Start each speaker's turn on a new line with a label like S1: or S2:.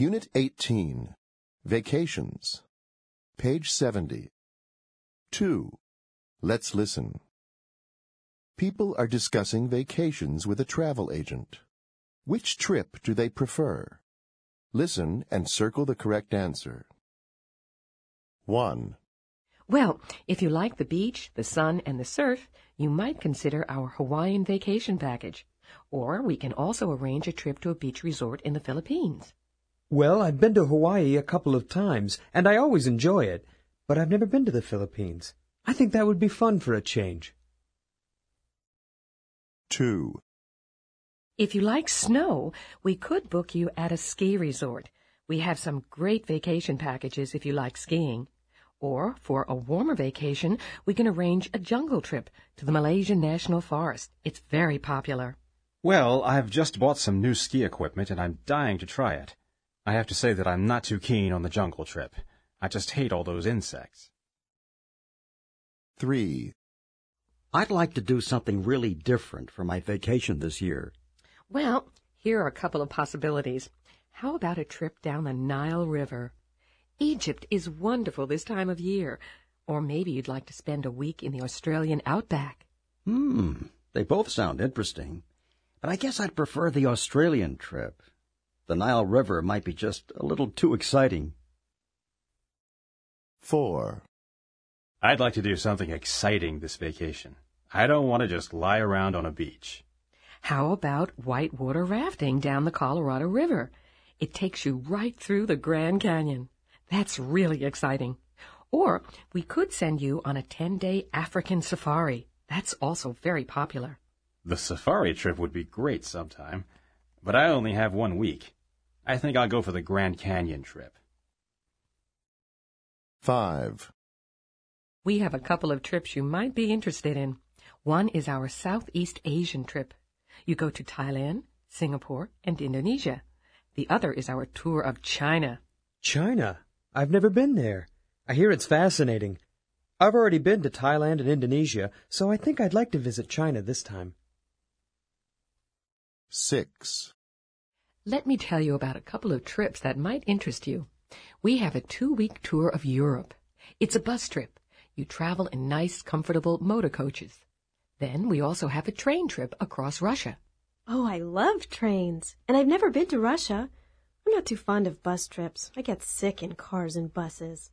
S1: Unit 18. Vacations. Page 70. 2. Let's listen. People are discussing vacations with a travel agent. Which trip do they prefer? Listen and circle the correct answer. 1.
S2: Well, if you like the beach, the sun, and the surf, you might consider our Hawaiian vacation package. Or we can also arrange a trip to a beach resort in the Philippines.
S3: Well, I've been to Hawaii a couple of times, and I always enjoy it, but I've never been to the Philippines. I think that would be fun for a change.
S1: 2.
S2: If you like snow, we could book you at a ski resort. We have some great vacation packages if you like skiing. Or, for a warmer vacation, we can arrange a jungle trip to the Malaysian National Forest. It's very popular.
S4: Well, I've just bought some new ski equipment and I'm dying to try it. I have to say that I'm not too keen on the jungle trip. I just hate all those insects.
S1: 3.
S5: I'd like to do something really different for my vacation this year.
S2: Well, here are a couple of possibilities. How about a trip down the Nile River? Egypt is wonderful this time of year. Or maybe you'd like to spend a week in the Australian outback.
S5: Hmm, they both sound interesting. But I guess I'd prefer the Australian trip. The Nile River might be just a little too exciting.
S1: 4.
S4: I'd like to do something exciting this vacation. I don't want to just lie around on a beach.
S2: How about whitewater rafting down the Colorado River? It takes you right through the Grand Canyon. That's really exciting. Or we could send you on a 10-day African safari. That's also very popular.
S4: The safari trip would be great sometime, but I only have one week. I think I'll go for the Grand Canyon trip.
S1: 5.
S2: We have a couple of trips you might be interested in. One is our Southeast Asian trip. You go to Thailand, Singapore, and Indonesia. The other is our tour of China.
S3: China? I've never been there. I hear it's fascinating. I've already been to Thailand and Indonesia, so I think I'd like to visit China this time.
S1: 6.
S2: Let me tell you about a couple of trips that might interest you. We have a two-week tour of Europe. It's a bus trip. You travel in nice, comfortable motor coaches. Then we also have a train trip across Russia.
S6: Oh, I love trains. And I've never been to Russia. I'm not too fond of bus trips. I get sick in cars and buses.